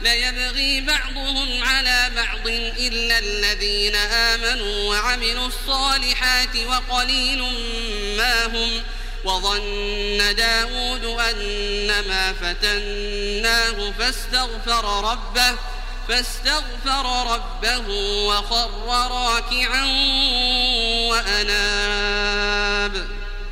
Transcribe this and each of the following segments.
ليبغي بعضهم على بعض إلا الذين آمنوا وعملوا الصالحات وقليل ما هم وظن داود أنما فتناه فاستغفر ربه فاستغفر ربه وخر راكعا وأناب.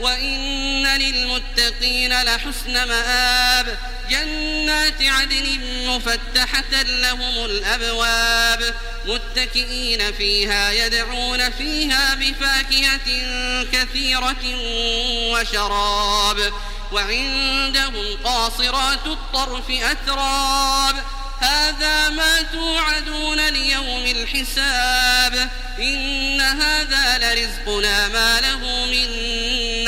وإن للمتقين لحسن مآب جنات عدن مفتحة لهم الأبواب متكئين فيها يدعون فيها بفاكهة كثيرة وشراب وعندهم قاصرات الطرف أتراب هذا ما توعدون ليوم الحساب إن هذا لرزقنا ما له من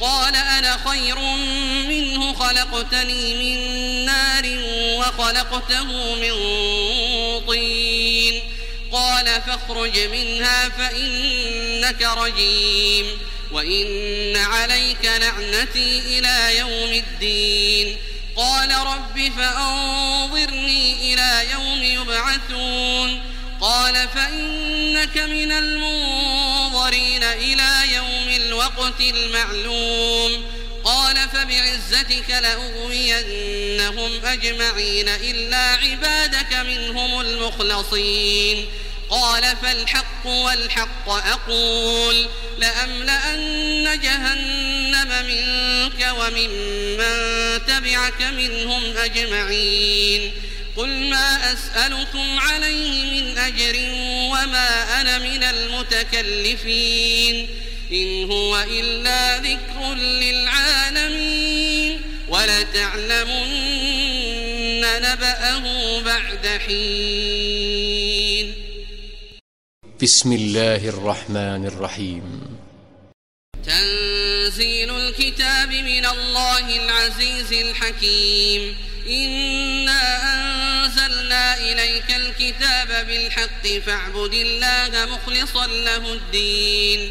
قال أنا خير منه خلقتني من نار وخلقته من طين. قال فاخرج منها فإنك رجيم وإن عليك لعنتي إلى يوم الدين. قال رب فأنظرني إلى يوم يبعثون. قال فإنك من المنظرين إلى يوم الوقت المعلوم قال فبعزتك لأغوينهم أجمعين إلا عبادك منهم المخلصين قال فالحق والحق أقول لأملأن جهنم منك وممن من تبعك منهم أجمعين قل ما أسألكم عليه من أجر وما أنا من المتكلفين إن هو إلا ذكر للعالمين ولتعلمن نبأه بعد حين. بسم الله الرحمن الرحيم. تنزيل الكتاب من الله العزيز الحكيم. إنا أنزلنا إليك الكتاب بالحق فاعبد الله مخلصا له الدين.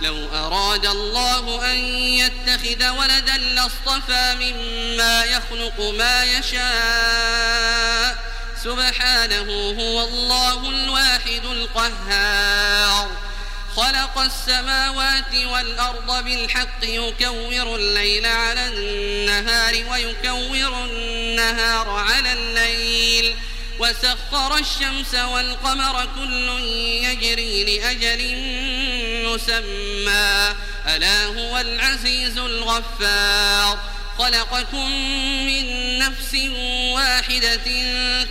لو أراد الله أن يتخذ ولدا لاصطفى مما يخلق ما يشاء. سبحانه هو الله الواحد القهار. خلق السماوات والأرض بالحق يكور الليل على النهار ويكور النهار على الليل. وسخر الشمس والقمر كل يجري لأجل مسمى ألا هو العزيز الغفار. خلقكم من نفس واحدة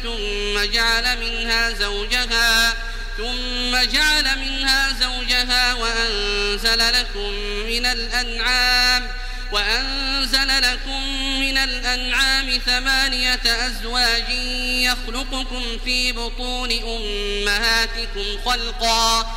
ثم جعل منها زوجها ثم جعل منها زوجها وأنزل لكم من الأنعام وأنزل لكم من الأنعام ثمانية أزواج يخلقكم في بطون أمهاتكم خلقا.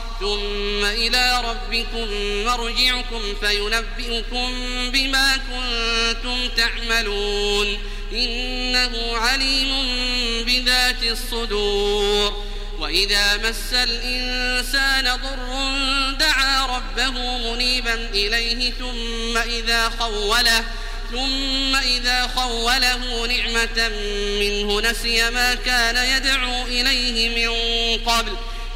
ثم إلى ربكم مرجعكم فينبئكم بما كنتم تعملون. إنه عليم بذات الصدور. وإذا مس الإنسان ضر دعا ربه منيبا إليه ثم إذا خوله ثم إذا خوله نعمة منه نسي ما كان يدعو إليه من قبل.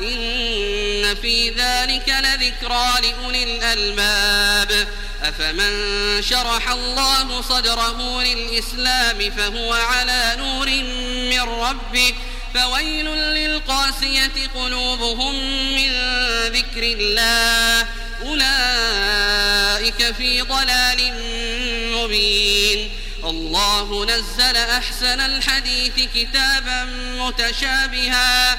إن في ذلك لذكرى لأولي الألباب أفمن شرح الله صدره للإسلام فهو على نور من ربه فويل للقاسية قلوبهم من ذكر الله أولئك في ضلال مبين الله نزل أحسن الحديث كتابا متشابها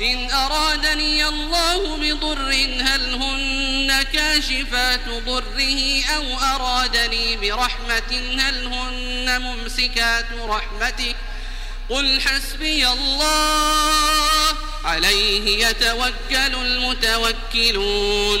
إن أرادني الله بضر هل هن كاشفات ضره؟ أو أرادني برحمة هل هن ممسكات رحمته قل حسبي الله عليه يتوكل المتوكلون.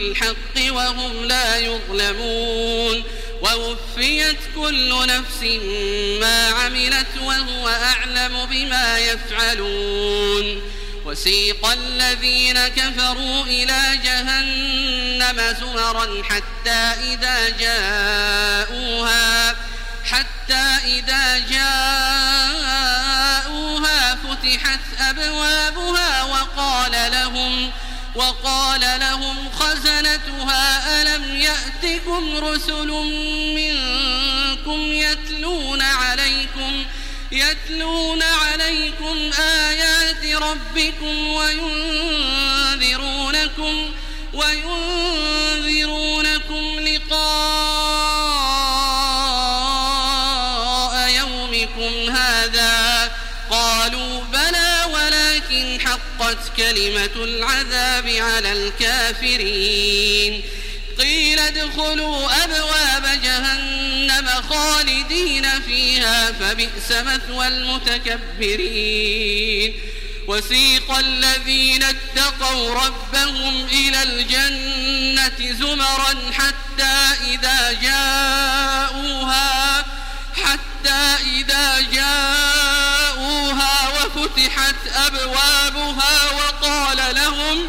بالحق وهم لا يظلمون ووفيت كل نفس ما عملت وهو أعلم بما يفعلون وسيق الذين كفروا إلى جهنم زمرا حتى إذا جاءوها حتى إذا جاءوها فتحت أبوابها وقال لهم وقال لهم خزنتها ألم يأتكم رسل منكم يتلون عليكم يتلون عليكم آيات ربكم وينذرونكم وينذرونكم كلمة العذاب على الكافرين. قيل ادخلوا أبواب جهنم خالدين فيها فبئس مثوى المتكبرين. وسيق الذين اتقوا ربهم إلى الجنة زمرا حتى إذا جاءوها حتى إذا جاءوها وفتحت أبوابها وقال لهم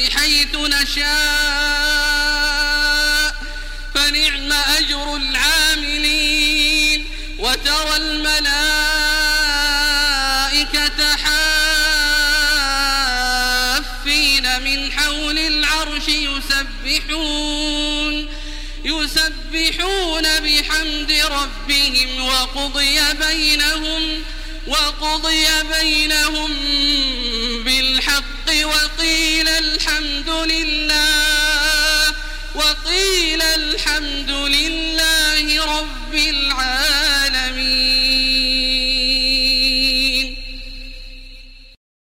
حيث نشاء فنعم أجر العاملين. وترى الملائكة حافين من حول العرش يسبحون يسبحون بحمد ربهم وقضي بينهم وقضي بينهم الحمد لله